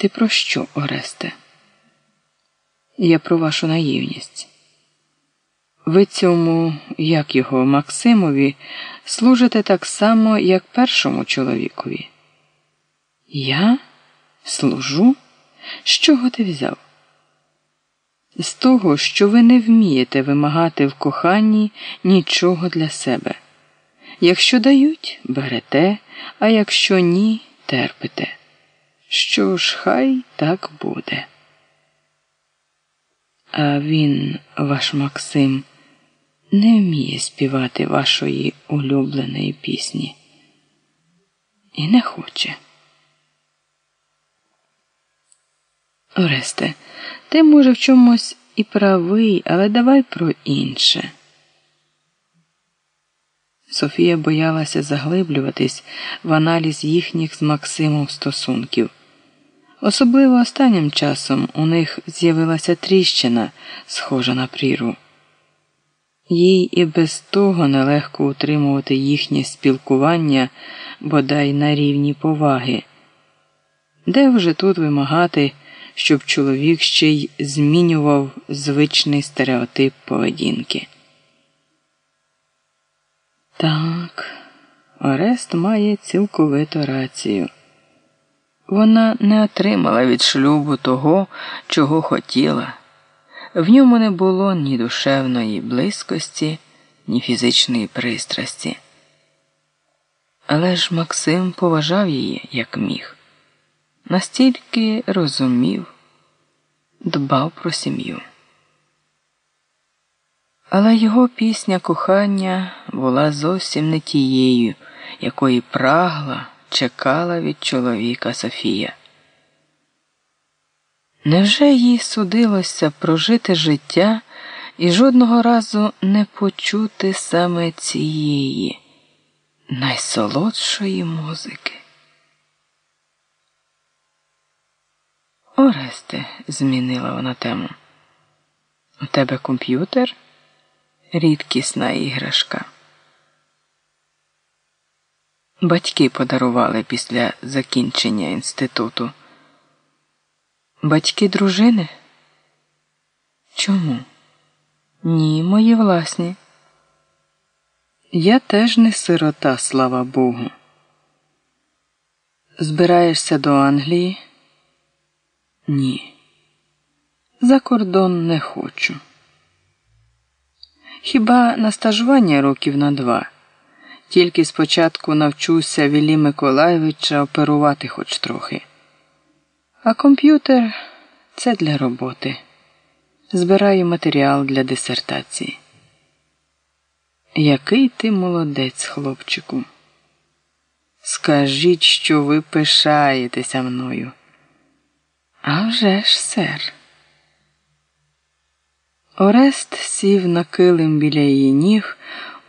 Ти про що, Оресте? Я про вашу наївність. Ви цьому, як його, Максимові, служите так само, як першому чоловікові. Я служу? З чого ти взяв? З того, що ви не вмієте вимагати в коханні нічого для себе. Якщо дають, берете, а якщо ні, терпите. Що ж, хай так буде. А він, ваш Максим, не вміє співати вашої улюбленої пісні. І не хоче. Оресте, ти, може, в чомусь і правий, але давай про інше. Софія боялася заглиблюватись в аналіз їхніх з Максимом стосунків. Особливо останнім часом у них з'явилася тріщина, схожа на пріру. Їй і без того нелегко утримувати їхнє спілкування бодай на рівні поваги. Де вже тут вимагати, щоб чоловік ще й змінював звичний стереотип поведінки? Так, Орест має цілковиту рацію. Вона не отримала від шлюбу того, чого хотіла. В ньому не було ні душевної близькості, ні фізичної пристрасті. Але ж Максим поважав її, як міг, настільки розумів, дбав про сім'ю. Але його пісня кохання була зовсім не тією, якої прагла, чекала від чоловіка Софія. Невже їй судилося прожити життя і жодного разу не почути саме цієї найсолодшої музики? Оресте, змінила вона тему. У тебе комп'ютер? Рідкісна іграшка. Батьки подарували після закінчення інституту. Батьки дружини? Чому? Ні, мої власні. Я теж не сирота, слава Богу. Збираєшся до Англії? Ні. За кордон не хочу. Хіба на стажування років на два. Тільки спочатку навчуся Вілі Миколаєвича оперувати хоч трохи. А комп'ютер це для роботи. Збираю матеріал для дисертації. Який ти молодець, хлопчику? Скажіть, що ви пишаєтеся мною. А вже ж, сер. Орест сів на килим біля її ніг,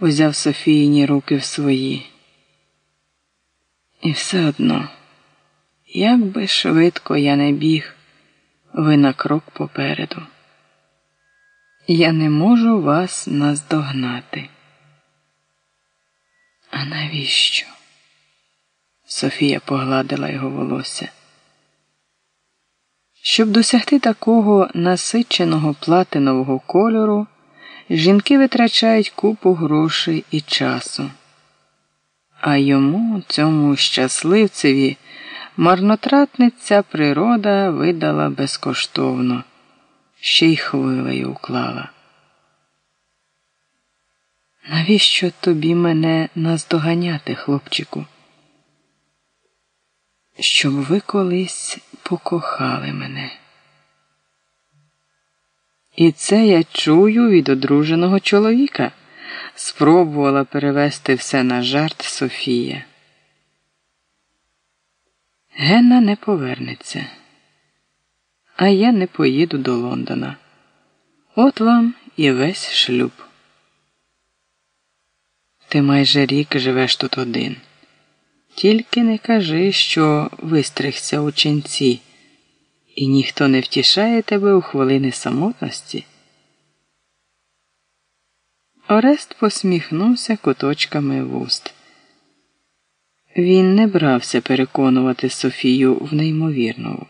узяв Софіїні руки в свої. І все одно. Як би швидко я не біг, ви на крок попереду. Я не можу вас наздогнати. А навіщо? Софія погладила його волосся. Щоб досягти такого насиченого платинового кольору, жінки витрачають купу грошей і часу. А йому, цьому щасливцеві, Марнотратниця природа видала безкоштовно, ще й хвилею уклала. Навіщо тобі мене наздоганяти, хлопчику? Щоб ви колись покохали мене. І це я чую від одруженого чоловіка, спробувала перевести все на жарт Софія. Генна не повернеться, а я не поїду до Лондона. От вам і весь шлюб. Ти майже рік живеш тут один. Тільки не кажи, що вистригся у ченці, і ніхто не втішає тебе у хвилини самотності. Орест посміхнувся куточками вуст. Він не брався переконувати Софію в неймовірному.